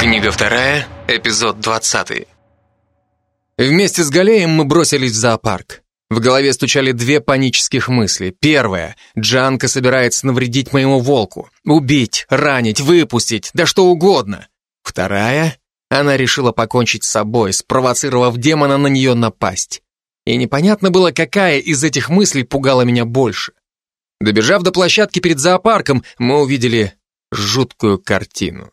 Книга вторая, эпизод двадцатый. Вместе с Галеем мы бросились в зоопарк. В голове стучали две панических мысли. Первая. Джанка собирается навредить моему волку. Убить, ранить, выпустить, да что угодно. Вторая. Она решила покончить с собой, спровоцировав демона на нее напасть. И непонятно было, какая из этих мыслей пугала меня больше. Добежав до площадки перед зоопарком, мы увидели жуткую картину.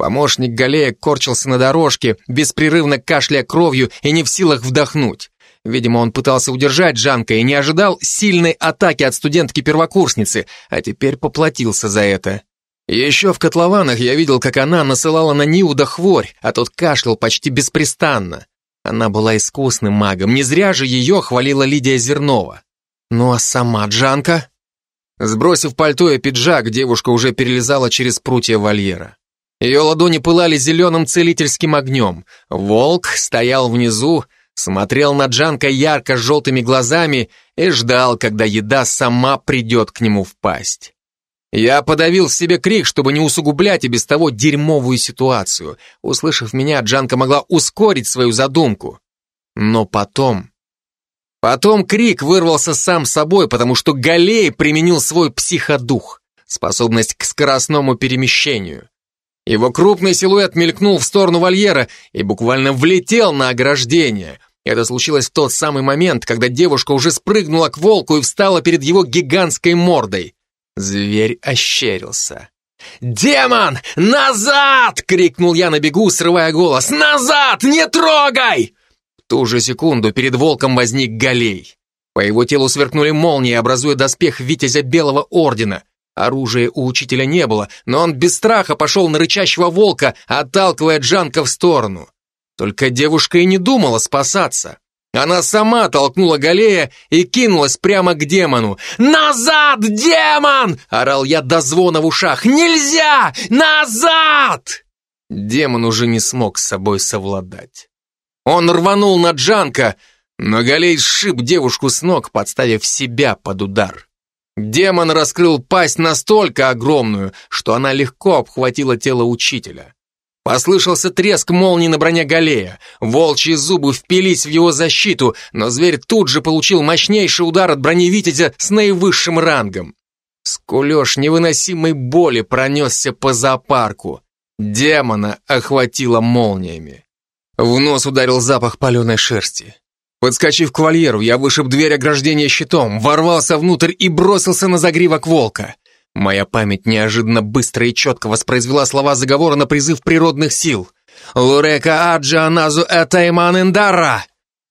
Помощник Галея корчился на дорожке, беспрерывно кашляя кровью и не в силах вдохнуть. Видимо, он пытался удержать Жанка и не ожидал сильной атаки от студентки-первокурсницы, а теперь поплатился за это. Еще в котлованах я видел, как она насылала на Ниуда хворь, а тот кашлял почти беспрестанно. Она была искусным магом, не зря же ее хвалила Лидия Зернова. Ну а сама Джанка? Сбросив пальто и пиджак, девушка уже перелезала через прутья вольера. Ее ладони пылали зеленым целительским огнем. Волк стоял внизу, смотрел на Джанка ярко-желтыми глазами и ждал, когда еда сама придет к нему в пасть. Я подавил в себе крик, чтобы не усугублять и без того дерьмовую ситуацию. Услышав меня, Джанка могла ускорить свою задумку. Но потом... Потом крик вырвался сам собой, потому что Галей применил свой психодух, способность к скоростному перемещению. Его крупный силуэт мелькнул в сторону вольера и буквально влетел на ограждение. Это случилось в тот самый момент, когда девушка уже спрыгнула к волку и встала перед его гигантской мордой. Зверь ощерился. «Демон! Назад!» — крикнул я на бегу, срывая голос. «Назад! Не трогай!» В ту же секунду перед волком возник Галей. По его телу сверкнули молнии, образуя доспех Витязя Белого Ордена. Оружия у учителя не было, но он без страха пошел на рычащего волка, отталкивая Джанка в сторону. Только девушка и не думала спасаться. Она сама толкнула Галея и кинулась прямо к демону. «Назад, демон!» — орал я до звона в ушах. «Нельзя! Назад!» Демон уже не смог с собой совладать. Он рванул на Джанка, но Галей сшиб девушку с ног, подставив себя под удар. Демон раскрыл пасть настолько огромную, что она легко обхватила тело учителя. Послышался треск молнии на броне Галея. Волчьи зубы впились в его защиту, но зверь тут же получил мощнейший удар от брони Витязя с наивысшим рангом. Скулеж невыносимой боли пронесся по зоопарку. Демона охватило молниями. В нос ударил запах паленой шерсти. Подскочив к вольеру, я вышиб дверь ограждения щитом, ворвался внутрь и бросился на загривок волка. Моя память неожиданно быстро и четко воспроизвела слова заговора на призыв природных сил. «Лурека аджа аназу этайман индара!»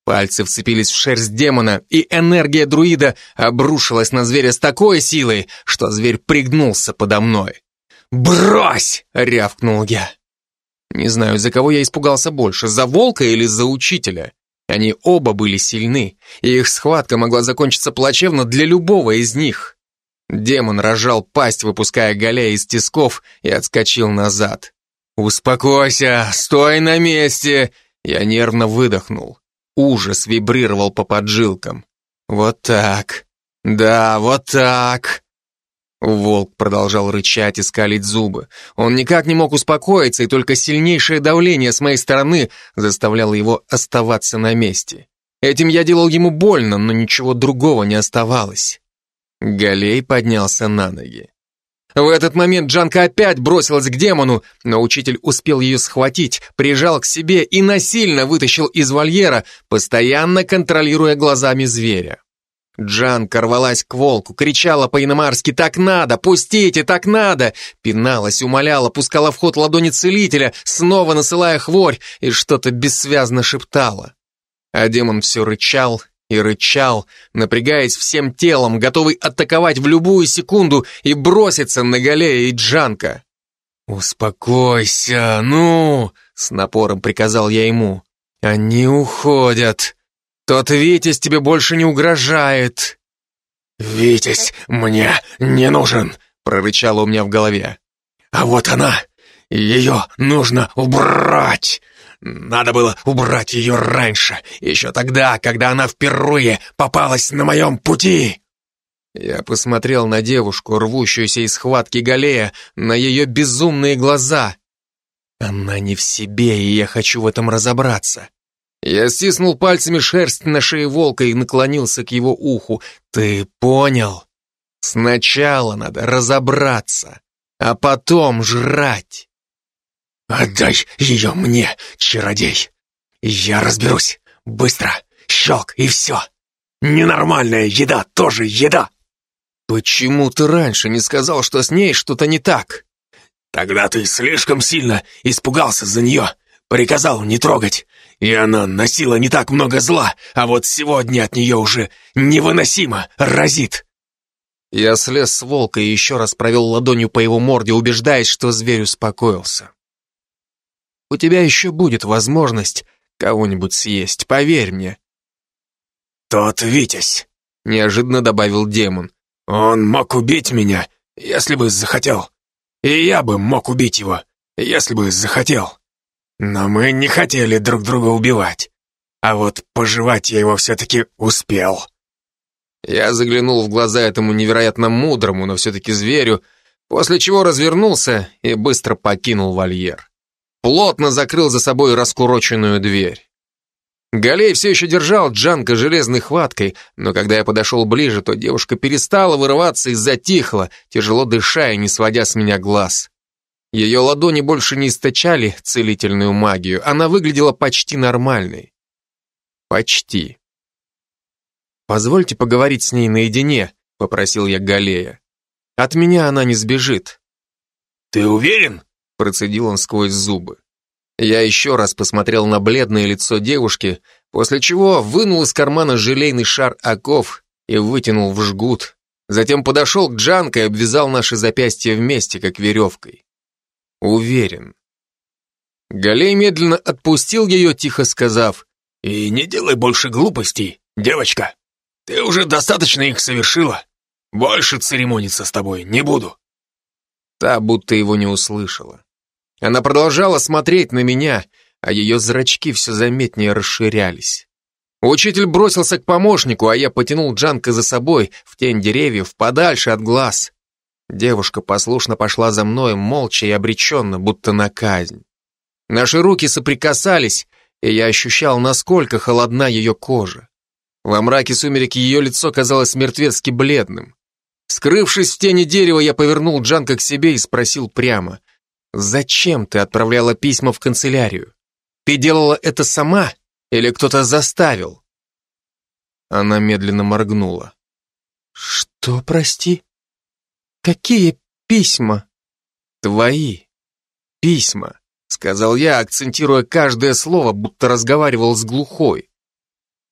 Пальцы вцепились в шерсть демона, и энергия друида обрушилась на зверя с такой силой, что зверь пригнулся подо мной. «Брось!» — рявкнул я. Не знаю, за кого я испугался больше, за волка или за учителя. Они оба были сильны, и их схватка могла закончиться плачевно для любого из них. Демон разжал пасть, выпуская Галя из тисков, и отскочил назад. «Успокойся! Стой на месте!» Я нервно выдохнул. Ужас вибрировал по поджилкам. «Вот так! Да, вот так!» Волк продолжал рычать и скалить зубы. Он никак не мог успокоиться, и только сильнейшее давление с моей стороны заставляло его оставаться на месте. Этим я делал ему больно, но ничего другого не оставалось. Галей поднялся на ноги. В этот момент Джанка опять бросилась к демону, но учитель успел ее схватить, прижал к себе и насильно вытащил из вольера, постоянно контролируя глазами зверя. Джанка рвалась к волку, кричала по-иномарски «Так надо! Пустите! Так надо!» Пиналась, умоляла, пускала в ход ладони целителя, снова насылая хворь и что-то бессвязно шептала. А демон все рычал и рычал, напрягаясь всем телом, готовый атаковать в любую секунду и броситься на Галея и Джанка. «Успокойся, ну!» — с напором приказал я ему. «Они уходят!» Тот Витязь тебе больше не угрожает. Витязь мне не нужен, прорычало у меня в голове. А вот она. Ее нужно убрать. Надо было убрать ее раньше, еще тогда, когда она впервые попалась на моем пути. Я посмотрел на девушку, рвущуюся из схватки Галея, на ее безумные глаза. Она не в себе, и я хочу в этом разобраться. Я стиснул пальцами шерсть на шее волка и наклонился к его уху. Ты понял? Сначала надо разобраться, а потом жрать. Отдай ее мне, чародей. Я разберусь. Быстро. Щелк, и все. Ненормальная еда тоже еда. Почему ты раньше не сказал, что с ней что-то не так? Тогда ты слишком сильно испугался за нее. Приказал не трогать. И она носила не так много зла, а вот сегодня от нее уже невыносимо разит. Я слез с волка и еще раз провел ладонью по его морде, убеждаясь, что зверь успокоился. У тебя еще будет возможность кого-нибудь съесть, поверь мне. Тот Витязь, неожиданно добавил демон. Он мог убить меня, если бы захотел. И я бы мог убить его, если бы захотел. Но мы не хотели друг друга убивать. А вот пожевать я его все-таки успел. Я заглянул в глаза этому невероятно мудрому, но все-таки зверю, после чего развернулся и быстро покинул вольер. Плотно закрыл за собой раскуроченную дверь. Галей все еще держал Джанка железной хваткой, но когда я подошел ближе, то девушка перестала вырываться и затихла, тяжело дыша и не сводя с меня глаз. Ее ладони больше не источали целительную магию, она выглядела почти нормальной. Почти. «Позвольте поговорить с ней наедине», — попросил я Галея. «От меня она не сбежит». «Ты уверен?» — процедил он сквозь зубы. Я еще раз посмотрел на бледное лицо девушки, после чего вынул из кармана желейный шар оков и вытянул в жгут. Затем подошел к Джанке и обвязал наши запястья вместе, как веревкой. Уверен. Галей медленно отпустил ее, тихо сказав, «И не делай больше глупостей, девочка. Ты уже достаточно их совершила. Больше церемониться с тобой не буду». Та будто его не услышала. Она продолжала смотреть на меня, а ее зрачки все заметнее расширялись. Учитель бросился к помощнику, а я потянул Джанка за собой, в тень деревьев, подальше от глаз. Девушка послушно пошла за мной, молча и обреченно, будто на казнь. Наши руки соприкасались, и я ощущал, насколько холодна ее кожа. Во мраке сумерек ее лицо казалось мертвецки бледным. Скрывшись в тени дерева, я повернул Джанка к себе и спросил прямо, «Зачем ты отправляла письма в канцелярию? Ты делала это сама или кто-то заставил?» Она медленно моргнула. «Что, прости?» «Какие письма?» «Твои письма», — сказал я, акцентируя каждое слово, будто разговаривал с глухой.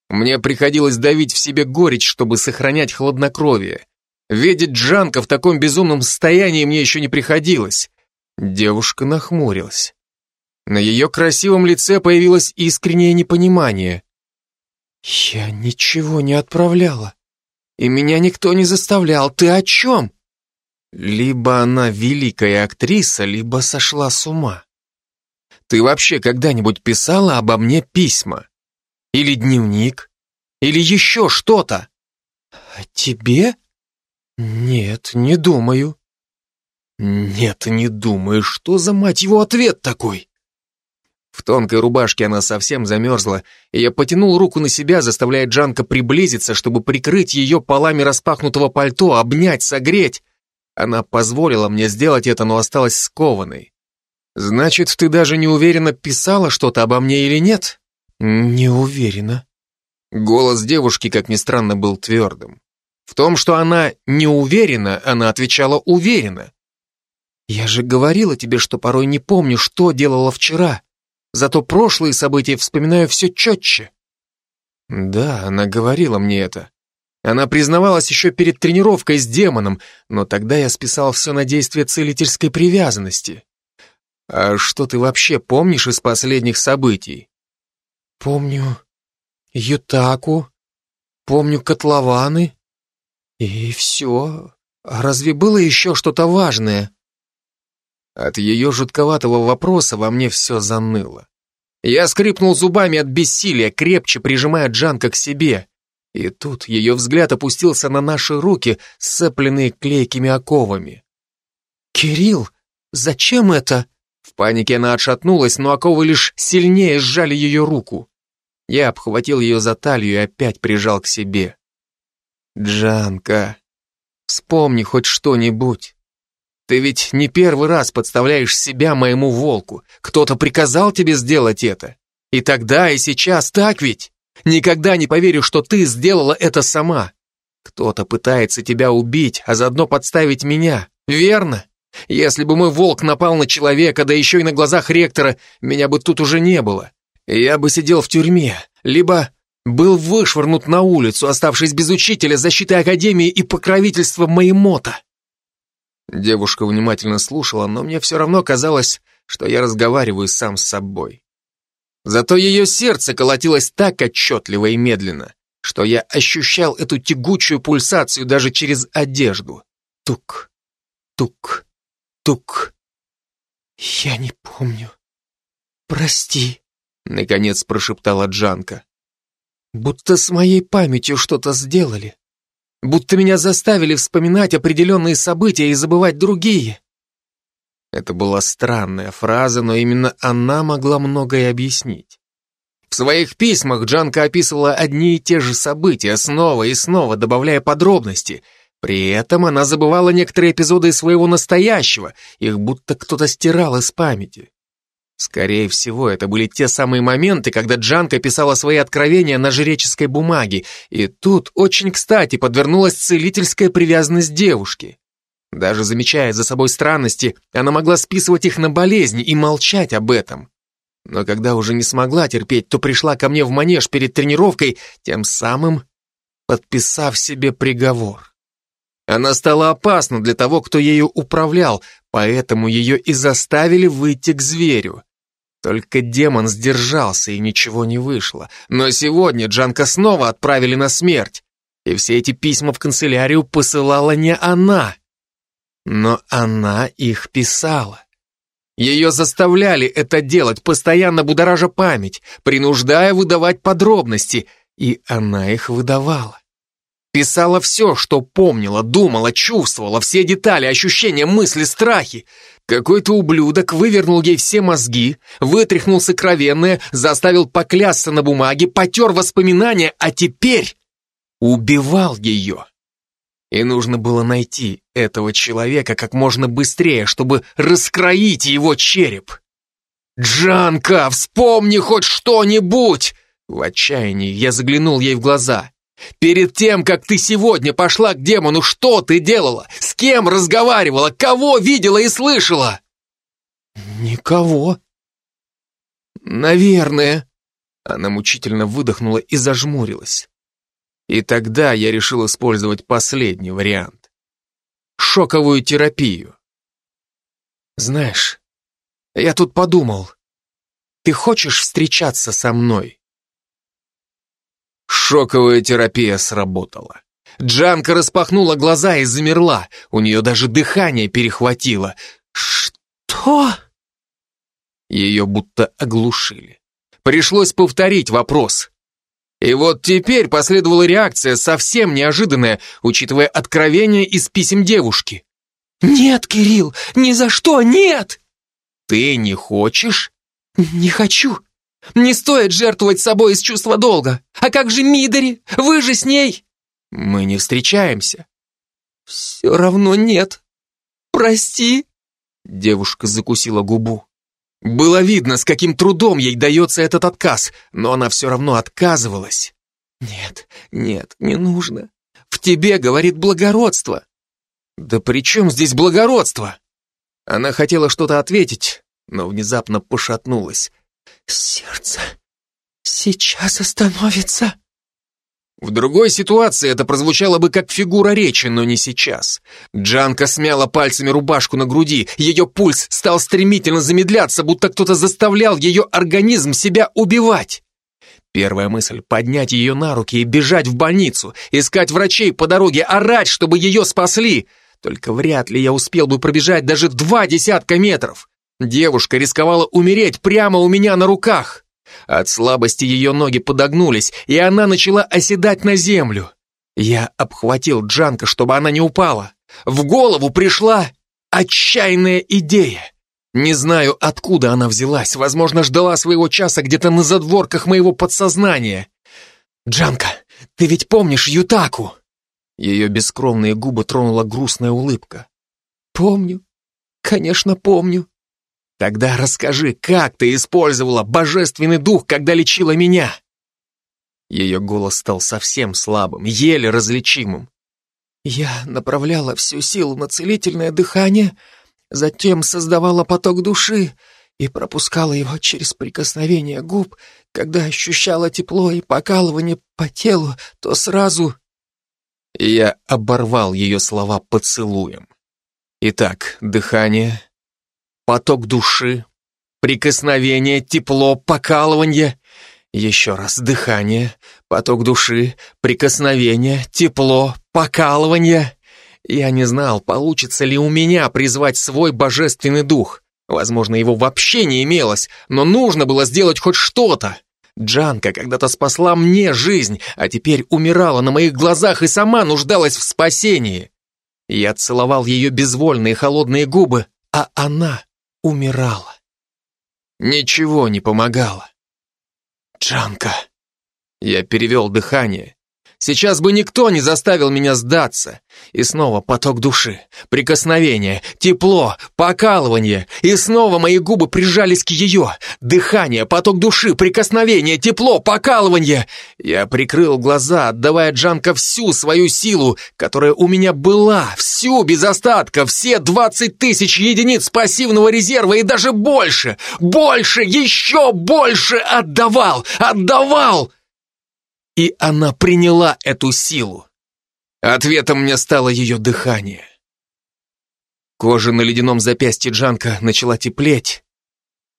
Мне приходилось давить в себе горечь, чтобы сохранять хладнокровие. Видеть Джанка в таком безумном состоянии мне еще не приходилось. Девушка нахмурилась. На ее красивом лице появилось искреннее непонимание. «Я ничего не отправляла. И меня никто не заставлял. Ты о чем?» Либо она великая актриса, либо сошла с ума. Ты вообще когда-нибудь писала обо мне письма? Или дневник? Или еще что-то? Тебе? Нет, не думаю. Нет, не думаю. Что за мать его ответ такой? В тонкой рубашке она совсем замерзла, и я потянул руку на себя, заставляя Джанка приблизиться, чтобы прикрыть ее полами распахнутого пальто, обнять, согреть. Она позволила мне сделать это, но осталась скованной. Значит, ты даже не уверена, писала что-то обо мне или нет? Не уверена. Голос девушки, как ни странно, был твердым. В том, что она не уверена, она отвечала уверенно. Я же говорила тебе, что порой не помню, что делала вчера. Зато прошлые события вспоминаю все четче. Да, она говорила мне это. Она признавалась еще перед тренировкой с демоном, но тогда я списал все на действие целительской привязанности. А что ты вообще помнишь из последних событий? Помню Ютаку, помню котлованы. И все. А разве было еще что-то важное? От ее жутковатого вопроса во мне все заныло. Я скрипнул зубами от бессилия, крепче прижимая Джанка к себе. И тут ее взгляд опустился на наши руки, сцепленные клейкими оковами. «Кирилл, зачем это?» В панике она отшатнулась, но оковы лишь сильнее сжали ее руку. Я обхватил ее за талию и опять прижал к себе. «Джанка, вспомни хоть что-нибудь. Ты ведь не первый раз подставляешь себя моему волку. Кто-то приказал тебе сделать это. И тогда, и сейчас, так ведь? Никогда не поверю, что ты сделала это сама. Кто-то пытается тебя убить, а заодно подставить меня. Верно? Если бы мой волк напал на человека, да еще и на глазах ректора, меня бы тут уже не было. Я бы сидел в тюрьме, либо был вышвырнут на улицу, оставшись без учителя, защиты Академии и покровительства Моемота. Девушка внимательно слушала, но мне все равно казалось, что я разговариваю сам с собой. Зато ее сердце колотилось так отчетливо и медленно, что я ощущал эту тягучую пульсацию даже через одежду. Тук, тук, тук. «Я не помню. Прости», — наконец прошептала Джанка. «Будто с моей памятью что-то сделали. Будто меня заставили вспоминать определенные события и забывать другие». Это была странная фраза, но именно она могла многое объяснить. В своих письмах Джанка описывала одни и те же события, снова и снова добавляя подробности. При этом она забывала некоторые эпизоды своего настоящего, их будто кто-то стирал из памяти. Скорее всего, это были те самые моменты, когда Джанка писала свои откровения на жреческой бумаге, и тут очень кстати подвернулась целительская привязанность девушки. Даже замечая за собой странности, она могла списывать их на болезни и молчать об этом. Но когда уже не смогла терпеть, то пришла ко мне в манеж перед тренировкой, тем самым подписав себе приговор. Она стала опасна для того, кто ею управлял, поэтому ее и заставили выйти к зверю. Только демон сдержался, и ничего не вышло. Но сегодня Джанка снова отправили на смерть. И все эти письма в канцелярию посылала не она. Но она их писала. Ее заставляли это делать, постоянно будоража память, принуждая выдавать подробности, и она их выдавала. Писала все, что помнила, думала, чувствовала, все детали, ощущения, мысли, страхи. Какой-то ублюдок вывернул ей все мозги, вытряхнул сокровенное, заставил поклясться на бумаге, потер воспоминания, а теперь убивал ее. И нужно было найти этого человека как можно быстрее, чтобы раскроить его череп. «Джанка, вспомни хоть что-нибудь!» В отчаянии я заглянул ей в глаза. «Перед тем, как ты сегодня пошла к демону, что ты делала? С кем разговаривала? Кого видела и слышала?» «Никого». «Наверное». Она мучительно выдохнула и зажмурилась. И тогда я решил использовать последний вариант. Шоковую терапию. Знаешь, я тут подумал, ты хочешь встречаться со мной? Шоковая терапия сработала. Джанка распахнула глаза и замерла. У нее даже дыхание перехватило. «Что?» Ее будто оглушили. Пришлось повторить вопрос. И вот теперь последовала реакция, совсем неожиданная, учитывая откровение из писем девушки. «Нет, Кирилл, ни за что, нет!» «Ты не хочешь?» «Не хочу. Не стоит жертвовать собой из чувства долга. А как же Мидори? Вы же с ней!» «Мы не встречаемся». «Все равно нет. Прости». Девушка закусила губу. Было видно, с каким трудом ей дается этот отказ, но она все равно отказывалась. «Нет, нет, не нужно. В тебе, говорит, благородство». «Да при чем здесь благородство?» Она хотела что-то ответить, но внезапно пошатнулась. «Сердце сейчас остановится». В другой ситуации это прозвучало бы как фигура речи, но не сейчас. Джанка смяла пальцами рубашку на груди, ее пульс стал стремительно замедляться, будто кто-то заставлял ее организм себя убивать. Первая мысль — поднять ее на руки и бежать в больницу, искать врачей по дороге, орать, чтобы ее спасли. Только вряд ли я успел бы пробежать даже два десятка метров. Девушка рисковала умереть прямо у меня на руках. От слабости ее ноги подогнулись, и она начала оседать на землю. Я обхватил Джанка, чтобы она не упала. В голову пришла отчаянная идея. Не знаю, откуда она взялась. Возможно, ждала своего часа где-то на задворках моего подсознания. «Джанка, ты ведь помнишь Ютаку?» Ее бескровные губы тронула грустная улыбка. «Помню. Конечно, помню. Тогда расскажи, как ты использовала божественный дух, когда лечила меня?» Ее голос стал совсем слабым, еле различимым. «Я направляла всю силу на целительное дыхание, затем создавала поток души и пропускала его через прикосновение губ. Когда ощущала тепло и покалывание по телу, то сразу...» Я оборвал ее слова поцелуем. Итак, дыхание, поток души, прикосновение, тепло, покалывание. Еще раз дыхание, поток души, прикосновение, тепло, покалывание. Я не знал, получится ли у меня призвать свой божественный дух. Возможно, его вообще не имелось, но нужно было сделать хоть что-то. Джанка когда-то спасла мне жизнь, а теперь умирала на моих глазах и сама нуждалась в спасении. Я целовал ее безвольные холодные губы, а она умирала. Ничего не помогало. Джанка. Я перевел дыхание. Сейчас бы никто не заставил меня сдаться. И снова поток души, прикосновение, тепло, покалывание. И снова мои губы прижались к ее. Дыхание, поток души, прикосновение, тепло, покалывание. Я прикрыл глаза, отдавая Джанка всю свою силу, которая у меня была, всю без остатка, все двадцать тысяч единиц пассивного резерва и даже больше, больше, еще больше отдавал, отдавал. И она приняла эту силу. Ответом мне стало ее дыхание. Кожа на ледяном запястье Джанка начала теплеть,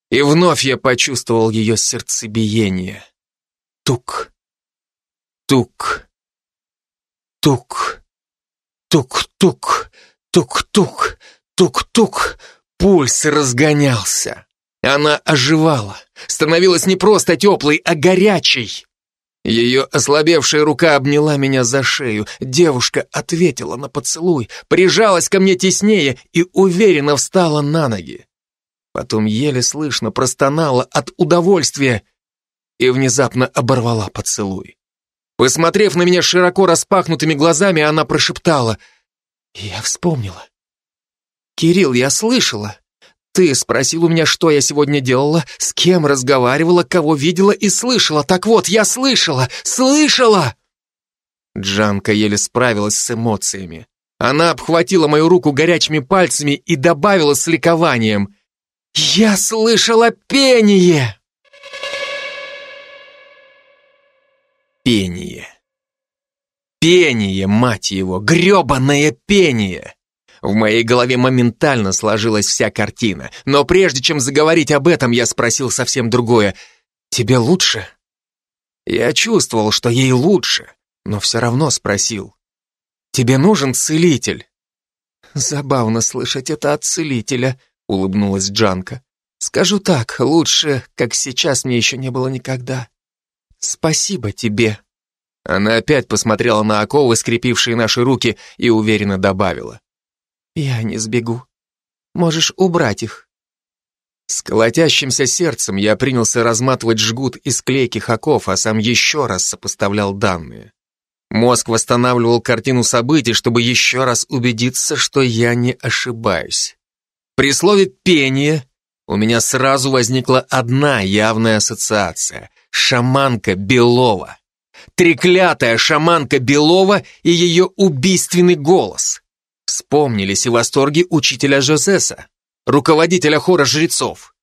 и вновь я почувствовал ее сердцебиение. Тук, тук, тук, тук-тук, тук-тук, тук-тук. Пульс разгонялся. Она оживала, становилась не просто теплой, а горячей. Ее ослабевшая рука обняла меня за шею. Девушка ответила на поцелуй, прижалась ко мне теснее и уверенно встала на ноги. Потом еле слышно простонала от удовольствия и внезапно оборвала поцелуй. Посмотрев на меня широко распахнутыми глазами, она прошептала. «Я вспомнила. Кирилл, я слышала. Ты спросил у меня, что я сегодня делала, с кем разговаривала, кого видела и слышала. Так вот, я слышала, слышала!» Джанка еле справилась с эмоциями. Она обхватила мою руку горячими пальцами и добавила с ликованием. «Я слышала пение!» Пение. Пение, мать его, гребаное пение! В моей голове моментально сложилась вся картина. Но прежде чем заговорить об этом, я спросил совсем другое. «Тебе лучше?» Я чувствовал, что ей лучше, но все равно спросил. «Тебе нужен целитель?» «Забавно слышать это от целителя», — улыбнулась Джанка. «Скажу так, лучше, как сейчас, мне еще не было никогда. Спасибо тебе». Она опять посмотрела на оковы, скрепившие наши руки, и уверенно добавила. «Я не сбегу. Можешь убрать их». С колотящимся сердцем я принялся разматывать жгут из клейких оков, а сам еще раз сопоставлял данные. Мозг восстанавливал картину событий, чтобы еще раз убедиться, что я не ошибаюсь. При слове «пение» у меня сразу возникла одна явная ассоциация — шаманка Белова. Треклятая шаманка Белова и ее убийственный голос. Вспомнились и восторги учителя Жозеса, руководителя хора жрецов.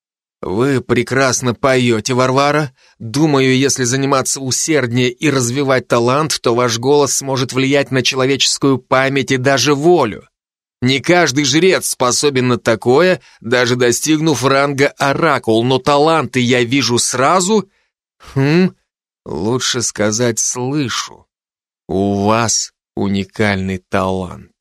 Вы прекрасно поете, Варвара. Думаю, если заниматься усерднее и развивать талант, то ваш голос сможет влиять на человеческую память и даже волю. Не каждый жрец способен на такое, даже достигнув ранга оракул, но таланты я вижу сразу. Хм, лучше сказать слышу. У вас уникальный талант.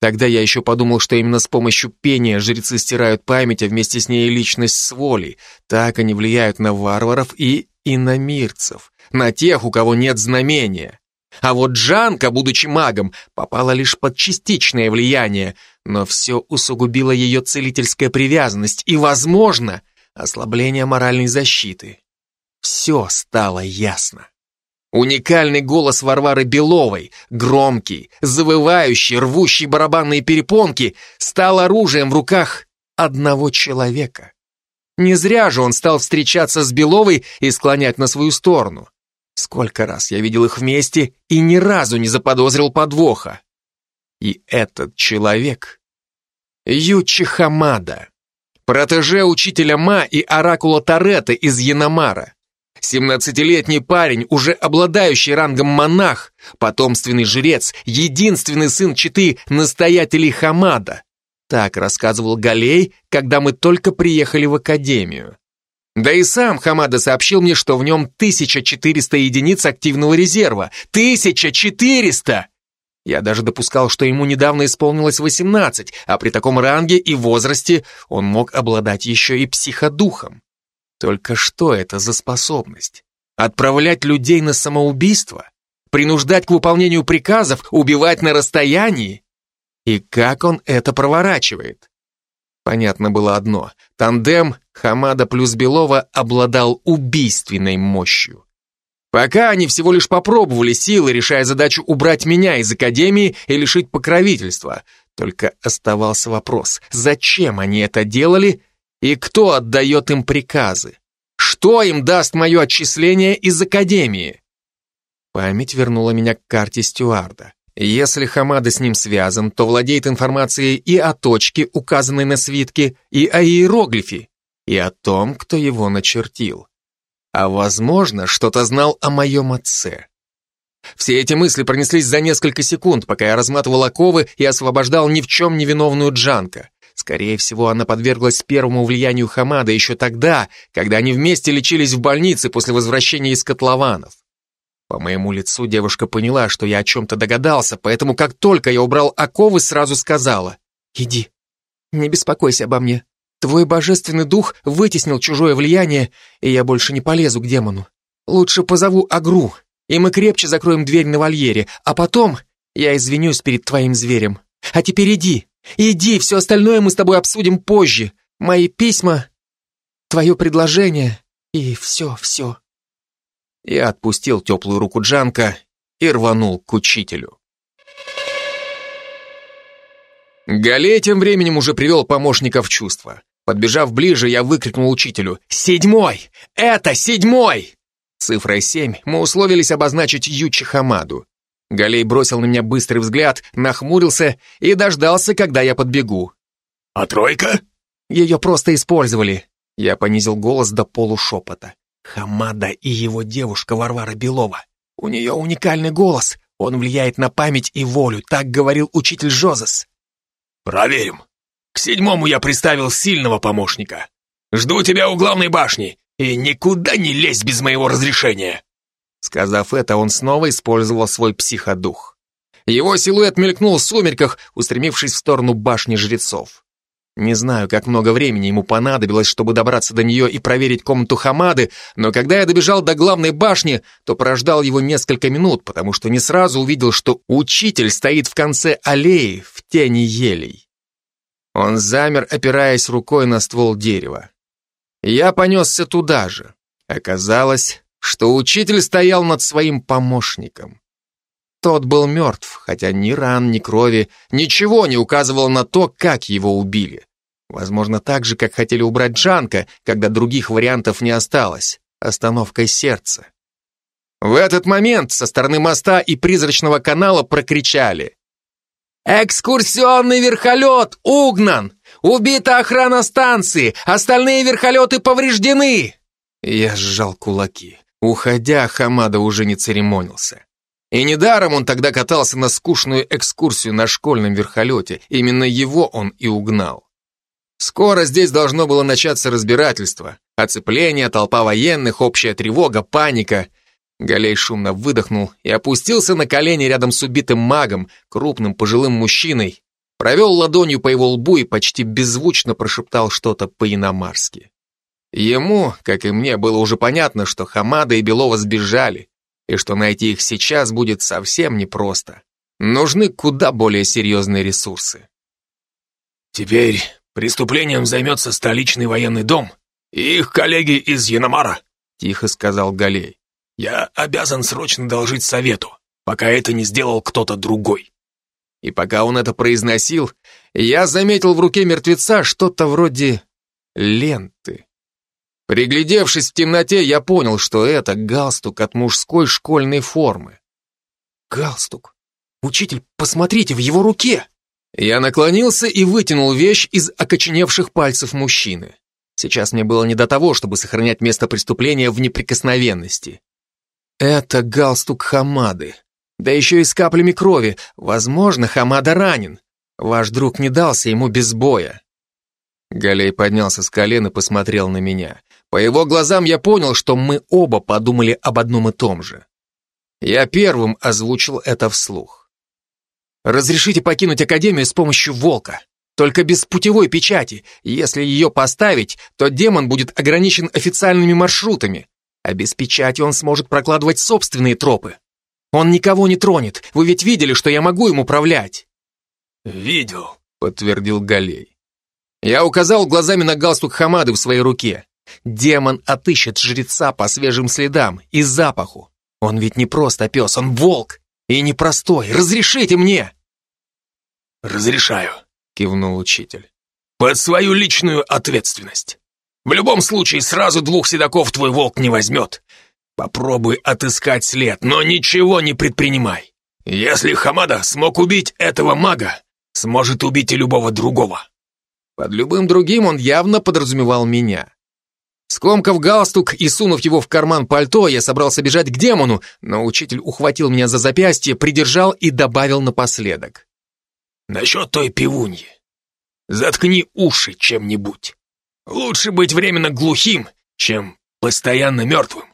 Тогда я еще подумал, что именно с помощью пения жрецы стирают память, а вместе с ней и личность с волей. Так они влияют на варваров и иномирцев, на тех, у кого нет знамения. А вот Джанка, будучи магом, попала лишь под частичное влияние, Но все усугубило ее целительская привязанность и, возможно, ослабление моральной защиты. Все стало ясно. Уникальный голос Варвары Беловой, громкий, завывающий, рвущий барабанные перепонки, стал оружием в руках одного человека. Не зря же он стал встречаться с Беловой и склонять на свою сторону. Сколько раз я видел их вместе и ни разу не заподозрил подвоха. И этот человек — Ючи Хамада, протеже учителя Ма и оракула Торетто из Яномара. Семнадцатилетний парень, уже обладающий рангом монах, потомственный жрец, единственный сын читы настоятелей Хамада. Так рассказывал Галей, когда мы только приехали в академию. Да и сам Хамада сообщил мне, что в нем 1400 единиц активного резерва. 1400! Я даже допускал, что ему недавно исполнилось 18, а при таком ранге и возрасте он мог обладать еще и психодухом. Только что это за способность? Отправлять людей на самоубийство? Принуждать к выполнению приказов? Убивать на расстоянии? И как он это проворачивает? Понятно было одно. Тандем Хамада плюс Белова обладал убийственной мощью. Пока они всего лишь попробовали силы, решая задачу убрать меня из академии и лишить покровительства. Только оставался вопрос, зачем они это делали и кто отдает им приказы? Что им даст мое отчисление из академии? Память вернула меня к карте стюарда. Если Хамада с ним связан, то владеет информацией и о точке, указанной на свитке, и о иероглифе, и о том, кто его начертил. А возможно, что-то знал о моем отце. Все эти мысли пронеслись за несколько секунд, пока я разматывал оковы и освобождал ни в чем невиновную Джанка. Скорее всего, она подверглась первому влиянию Хамада еще тогда, когда они вместе лечились в больнице после возвращения из котлованов. По моему лицу девушка поняла, что я о чем-то догадался, поэтому как только я убрал оковы, сразу сказала «Иди, не беспокойся обо мне. Твой божественный дух вытеснил чужое влияние, и я больше не полезу к демону. Лучше позову Агру, и мы крепче закроем дверь на вольере, а потом я извинюсь перед твоим зверем. А теперь иди, иди, все остальное мы с тобой обсудим позже. Мои письма, твое предложение и все-все». Я отпустил теплую руку Джанка и рванул к учителю. Галей тем временем уже привел помощника в чувство. Подбежав ближе, я выкрикнул учителю «Седьмой! Это седьмой!» Цифрой семь мы условились обозначить Ючи Хамаду. Галей бросил на меня быстрый взгляд, нахмурился и дождался, когда я подбегу. «А тройка?» Ее просто использовали. Я понизил голос до полушепота. Хамада и его девушка Варвара Белова. У нее уникальный голос, он влияет на память и волю, так говорил учитель Жозес. Проверим. К седьмому я приставил сильного помощника. Жду тебя у главной башни, и никуда не лезь без моего разрешения. Сказав это, он снова использовал свой психодух. Его силуэт мелькнул в сумерках, устремившись в сторону башни жрецов. Не знаю, как много времени ему понадобилось, чтобы добраться до нее и проверить комнату Хамады, но когда я добежал до главной башни, то прождал его несколько минут, потому что не сразу увидел, что учитель стоит в конце аллеи в тени елей. Он замер, опираясь рукой на ствол дерева. Я понесся туда же. Оказалось, что учитель стоял над своим помощником. Тот был мертв, хотя ни ран, ни крови, ничего не указывало на то, как его убили. Возможно, так же, как хотели убрать Джанка, когда других вариантов не осталось. Остановкой сердца. В этот момент со стороны моста и призрачного канала прокричали. «Экскурсионный верхолет угнан! Убита охрана станции! Остальные верхолеты повреждены!» Я сжал кулаки. Уходя, Хамада уже не церемонился. И недаром он тогда катался на скучную экскурсию на школьном верхолете. Именно его он и угнал. Скоро здесь должно было начаться разбирательство. Оцепление, толпа военных, общая тревога, паника. Галей шумно выдохнул и опустился на колени рядом с убитым магом, крупным пожилым мужчиной, провел ладонью по его лбу и почти беззвучно прошептал что-то по-иномарски. Ему, как и мне, было уже понятно, что Хамада и Белова сбежали, и что найти их сейчас будет совсем непросто. Нужны куда более серьезные ресурсы. Теперь преступлением займется столичный военный дом и их коллеги из Яномара, тихо сказал Галей. Я обязан срочно доложить совету, пока это не сделал кто-то другой. И пока он это произносил, я заметил в руке мертвеца что-то вроде ленты. Приглядевшись в темноте, я понял, что это галстук от мужской школьной формы. Галстук. Учитель, посмотрите, в его руке. Я наклонился и вытянул вещь из окоченевших пальцев мужчины. Сейчас мне было не до того, чтобы сохранять место преступления в неприкосновенности. Это галстук Хамады. Да еще и с каплями крови. Возможно, Хамада ранен. Ваш друг не дался ему без боя. Галей поднялся с колен и посмотрел на меня. По его глазам я понял, что мы оба подумали об одном и том же. Я первым озвучил это вслух. «Разрешите покинуть Академию с помощью волка. Только без путевой печати. Если ее поставить, то демон будет ограничен официальными маршрутами, а без печати он сможет прокладывать собственные тропы. Он никого не тронет. Вы ведь видели, что я могу им управлять?» «Видел», — подтвердил Галей. Я указал глазами на галстук Хамады в своей руке. Демон отыщет жреца по свежим следам и запаху. Он ведь не просто пес, он волк. И непростой. Разрешите мне!» «Разрешаю», — кивнул учитель. «Под свою личную ответственность. В любом случае, сразу двух седаков твой волк не возьмет. Попробуй отыскать след, но ничего не предпринимай. Если Хамада смог убить этого мага, сможет убить и любого другого. Под любым другим он явно подразумевал меня. Скомкав галстук и сунув его в карман пальто, я собрался бежать к демону, но учитель ухватил меня за запястье, придержал и добавил напоследок. «Насчет той пивуньи. Заткни уши чем-нибудь. Лучше быть временно глухим, чем постоянно мертвым.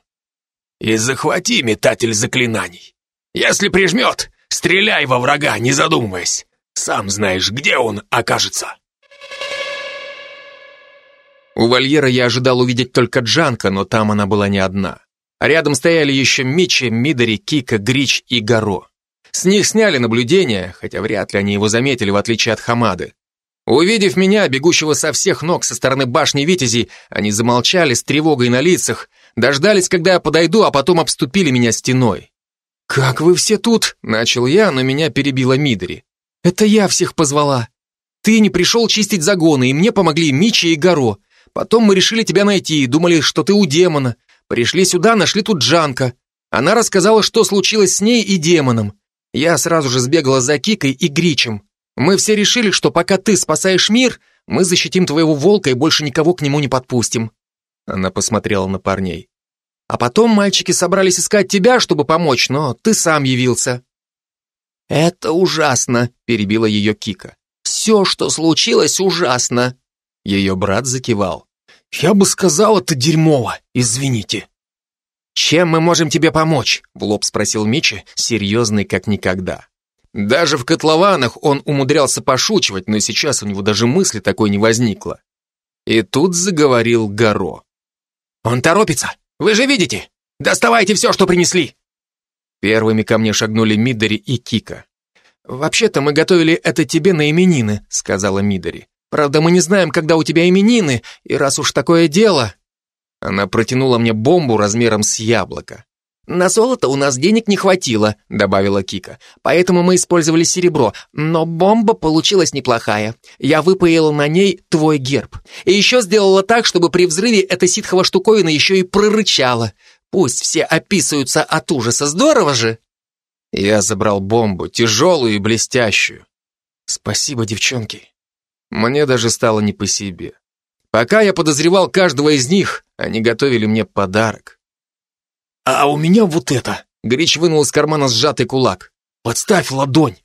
И захвати метатель заклинаний. Если прижмет, стреляй во врага, не задумываясь. Сам знаешь, где он окажется. У вольера я ожидал увидеть только Джанка, но там она была не одна. А рядом стояли еще Мичи, Мидори, Кика, Грич и Горо. С них сняли наблюдение, хотя вряд ли они его заметили, в отличие от Хамады. Увидев меня, бегущего со всех ног со стороны башни Витязей, они замолчали с тревогой на лицах, дождались, когда я подойду, а потом обступили меня стеной. «Как вы все тут?» — начал я, но меня перебила Мидори. «Это я всех позвала. Ты не пришел чистить загоны, и мне помогли Мичи и Горо. Потом мы решили тебя найти, думали, что ты у демона. Пришли сюда, нашли тут Джанка. Она рассказала, что случилось с ней и демоном. Я сразу же сбегала за Кикой и Гричем. Мы все решили, что пока ты спасаешь мир, мы защитим твоего волка и больше никого к нему не подпустим. Она посмотрела на парней. А потом мальчики собрались искать тебя, чтобы помочь, но ты сам явился. Это ужасно, перебила ее Кика. Все, что случилось, ужасно. Ее брат закивал. Я бы сказал, это дерьмово, извините. «Чем мы можем тебе помочь?» — в лоб спросил Мичи, серьезный как никогда. Даже в котлованах он умудрялся пошучивать, но сейчас у него даже мысли такой не возникло. И тут заговорил Горо. «Он торопится! Вы же видите! Доставайте все, что принесли!» Первыми ко мне шагнули Мидори и Кика. «Вообще-то мы готовили это тебе на именины», — сказала Мидори. «Правда, мы не знаем, когда у тебя именины, и раз уж такое дело...» Она протянула мне бомбу размером с яблоко. «На золото у нас денег не хватило», — добавила Кика. «Поэтому мы использовали серебро. Но бомба получилась неплохая. Я выпаила на ней твой герб. И еще сделала так, чтобы при взрыве эта ситхова штуковина еще и прорычала. Пусть все описываются от ужаса. Здорово же!» Я забрал бомбу, тяжелую и блестящую. «Спасибо, девчонки». Мне даже стало не по себе. Пока я подозревал каждого из них, они готовили мне подарок. «А у меня вот это!» Грич вынул из кармана сжатый кулак. «Подставь ладонь!»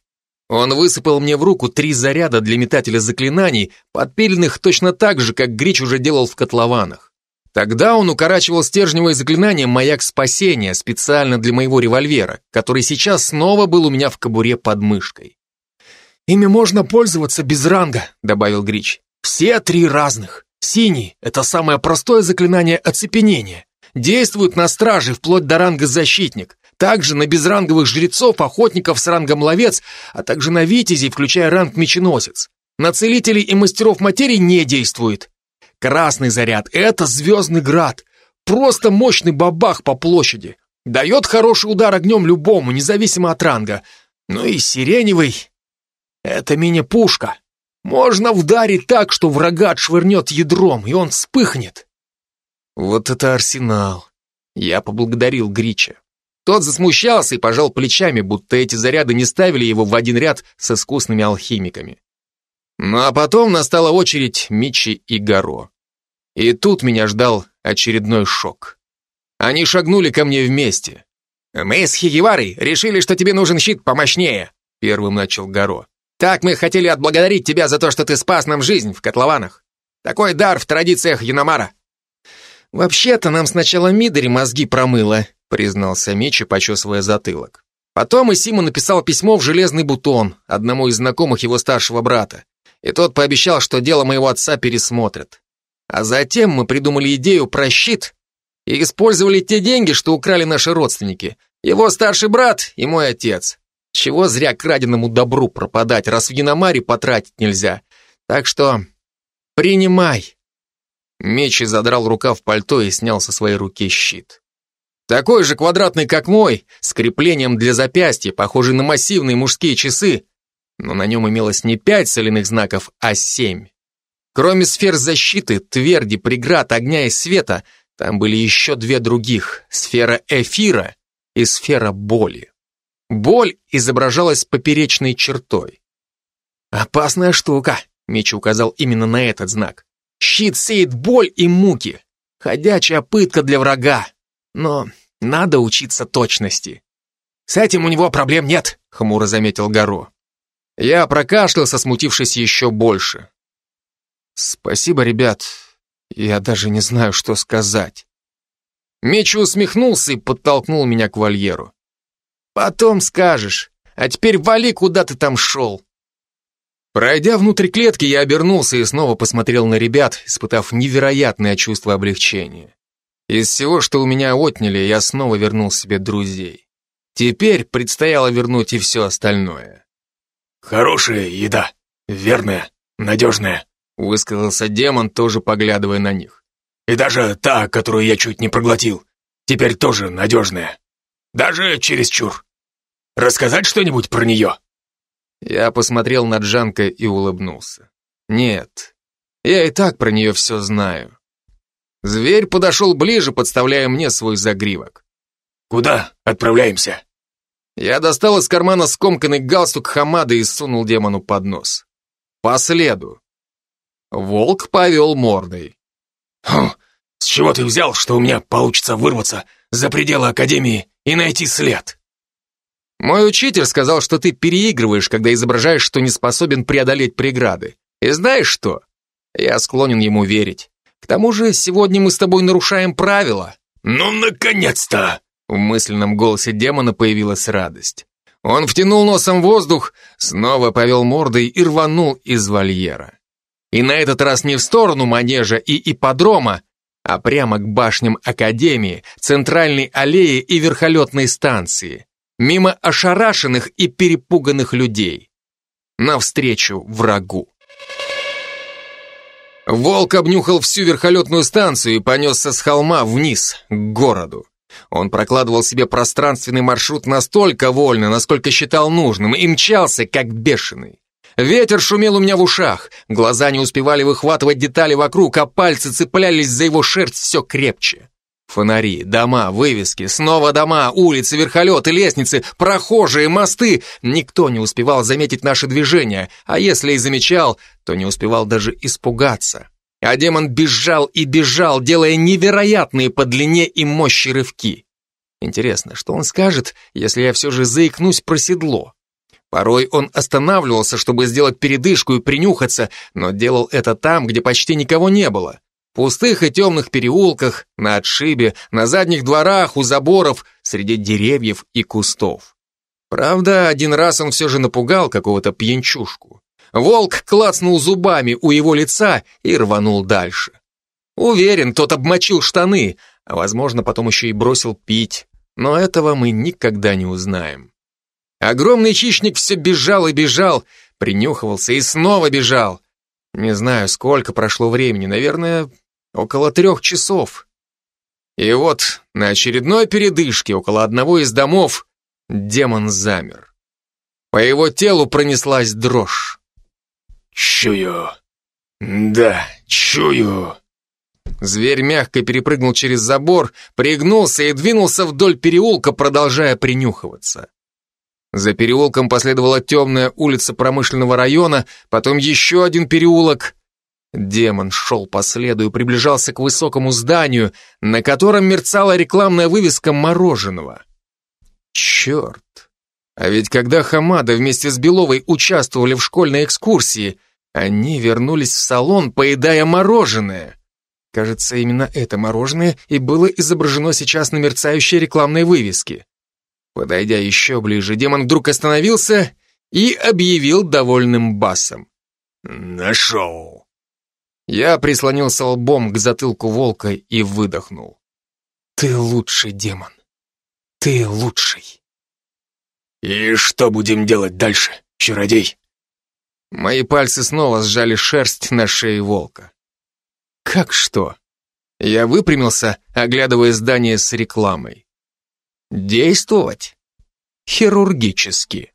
Он высыпал мне в руку три заряда для метателя заклинаний, подпиленных точно так же, как Грич уже делал в котлованах. Тогда он укорачивал стержневое заклинание «Маяк спасения» специально для моего револьвера, который сейчас снова был у меня в кобуре под мышкой. «Ими можно пользоваться без ранга», — добавил Грич. «Все три разных. Синий — это самое простое заклинание оцепенения. Действует на страже вплоть до ранга защитник, также на безранговых жрецов, охотников с рангом ловец, а также на витязей, включая ранг меченосец. на целителей и мастеров материи не действует. Красный заряд — это звездный град. Просто мощный бабах по площади. Дает хороший удар огнем любому, независимо от ранга. Ну и сиреневый — это мини-пушка. Можно вдарить так, что врага отшвырнет ядром, и он вспыхнет. Вот это арсенал. Я поблагодарил Грича. Тот засмущался и пожал плечами, будто эти заряды не ставили его в один ряд с искусными алхимиками. Ну а потом настала очередь Мичи и Горо. И тут меня ждал очередной шок. Они шагнули ко мне вместе. «Мы с Хигеварой решили, что тебе нужен щит помощнее», первым начал Горо. «Так мы хотели отблагодарить тебя за то, что ты спас нам жизнь в котлованах. Такой дар в традициях Яномара». «Вообще-то нам сначала Мидори мозги промыло», признался Мичи, почесывая затылок. Потом Исима написал письмо в железный бутон одному из знакомых его старшего брата, и тот пообещал, что дело моего отца пересмотрят. А затем мы придумали идею про щит и использовали те деньги, что украли наши родственники, его старший брат и мой отец. Чего зря краденому добру пропадать, раз в Яномаре потратить нельзя. Так что принимай. Мечи задрал рукав пальто и снял со своей руки щит. Такой же квадратный, как мой, с креплением для запястья, похожий на массивные мужские часы, но на нем имелось не пять соляных знаков, а семь. Кроме сфер защиты, тверди, преград, огня и света, там были еще две других — сфера эфира и сфера боли. Боль изображалась поперечной чертой. «Опасная штука», — Меч указал именно на этот знак. «Щит сеет боль и муки. Ходячая пытка для врага. Но надо учиться точности. С этим у него проблем нет, хмуро заметил Горо. Я прокашлялся, смутившись еще больше. Спасибо, ребят. Я даже не знаю, что сказать. Мечу усмехнулся и подтолкнул меня к вольеру. Потом скажешь. А теперь вали, куда ты там шел. Пройдя внутрь клетки, я обернулся и снова посмотрел на ребят, испытав невероятное чувство облегчения. Из всего, что у меня отняли, я снова вернул себе друзей. Теперь предстояло вернуть и все остальное. «Хорошая еда, верная, надежная», высказался демон, тоже поглядывая на них. «И даже та, которую я чуть не проглотил, теперь тоже надежная. Даже чересчур. Рассказать что-нибудь про нее?» Я посмотрел на Джанка и улыбнулся. «Нет, я и так про нее все знаю. Зверь подошел ближе, подставляя мне свой загривок. «Куда отправляемся?» Я достал из кармана скомканный галстук Хамады и сунул демону под нос. «По следу». Волк повел мордой. «Хм, с чего ты взял, что у меня получится вырваться за пределы Академии и найти след?» «Мой учитель сказал, что ты переигрываешь, когда изображаешь, что не способен преодолеть преграды. И знаешь что? Я склонен ему верить. К тому же, сегодня мы с тобой нарушаем правила». «Ну, наконец-то!» В мысленном голосе демона появилась радость. Он втянул носом воздух, снова повел мордой и рванул из вольера. И на этот раз не в сторону манежа и ипподрома, а прямо к башням Академии, центральной аллее и верхолетной станции, мимо ошарашенных и перепуганных людей. Навстречу врагу. Волк обнюхал всю верхолетную станцию и понесся с холма вниз, к городу. Он прокладывал себе пространственный маршрут настолько вольно, насколько считал нужным, и мчался, как бешеный. Ветер шумел у меня в ушах, глаза не успевали выхватывать детали вокруг, а пальцы цеплялись за его шерсть все крепче. Фонари, дома, вывески, снова дома, улицы, верхолеты, лестницы, прохожие, мосты. Никто не успевал заметить наши движения, а если и замечал, то не успевал даже испугаться. А демон бежал и бежал, делая невероятные по длине и мощи рывки. Интересно, что он скажет, если я все же заикнусь про седло? Порой он останавливался, чтобы сделать передышку и принюхаться, но делал это там, где почти никого не было пустых и темных переулках, на отшибе, на задних дворах, у заборов, среди деревьев и кустов. Правда, один раз он все же напугал какого-то пьянчушку. Волк клацнул зубами у его лица и рванул дальше. Уверен, тот обмочил штаны, а возможно, потом еще и бросил пить, но этого мы никогда не узнаем. Огромный хищник все бежал и бежал, принюхивался и снова бежал. Не знаю, сколько прошло времени, наверное, около трех часов. И вот на очередной передышке около одного из домов демон замер. По его телу пронеслась дрожь. «Чую. Да, чую». Зверь мягко перепрыгнул через забор, пригнулся и двинулся вдоль переулка, продолжая принюхиваться. За переулком последовала темная улица промышленного района, потом еще один переулок. Демон шел по следу и приближался к высокому зданию, на котором мерцала рекламная вывеска мороженого. Черт! А ведь когда Хамада вместе с Беловой участвовали в школьной экскурсии, они вернулись в салон, поедая мороженое. Кажется, именно это мороженое и было изображено сейчас на мерцающей рекламной вывеске. Подойдя еще ближе, демон вдруг остановился и объявил довольным басом. «Нашел!» Я прислонился лбом к затылку волка и выдохнул. «Ты лучший, демон. Ты лучший». «И что будем делать дальше, чародей?» Мои пальцы снова сжали шерсть на шее волка. «Как что?» Я выпрямился, оглядывая здание с рекламой. Действовать хирургически.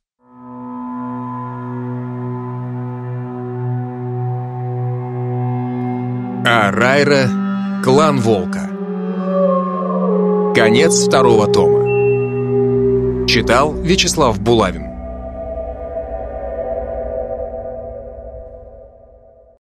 А Райра — клан Волка. Конец второго тома. Читал Вячеслав Булавин.